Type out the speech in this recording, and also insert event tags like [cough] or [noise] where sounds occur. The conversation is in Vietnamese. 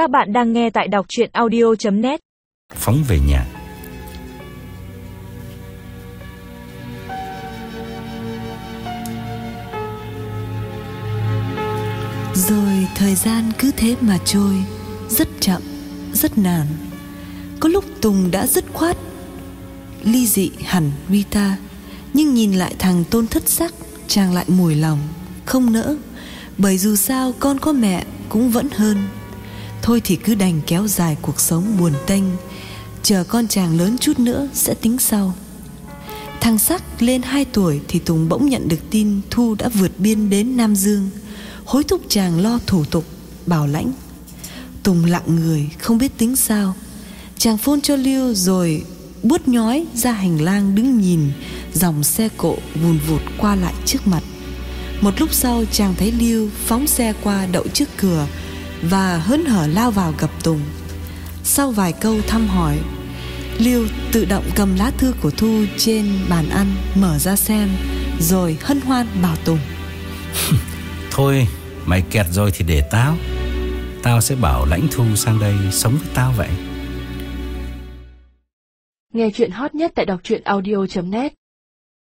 Các bạn đang nghe tại đọc chuyện audio.net phóng về nhà. Rồi thời gian cứ thế mà trôi Rất chậm, rất nản. Có lúc Tùng đã dứt khoát Ly dị hẳn Rita Nhưng nhìn lại thằng tôn thất sắc Chàng lại mùi lòng Không nỡ. Bởi dù sao con có mẹ cũng vẫn hơn Thôi thì cứ đành kéo dài cuộc sống buồn tênh. Chờ con chàng lớn chút nữa sẽ tính sau. Thằng Sắc lên 2 tuổi thì Tùng bỗng nhận được tin Thu đã vượt biên đến Nam Dương, Hối thúc chàng lo thủ tục, Bảo lãnh. Tùng lặng người, không biết tính sao. Chàng phôn cho lưu rồi Bút nhói ra hành lang đứng nhìn, Dòng xe cộ vùn vụt qua lại trước mặt. Một lúc sau chàng thấy lưu phóng xe qua đậu trước cửa và hớn hở lao vào gặp Tùng Sau vài câu thăm hỏi Liêu tự động cầm lá thư của Thu trên bàn ăn Mở ra xem Rồi hân hoan bảo Tùng [laughs] Thôi, mày kẹt rồi thì để tao. Tao sẽ bảo lãnh thu sang đây sống với tao vậy. Nghe chuyện hot nhất tại đọc truyện audio.net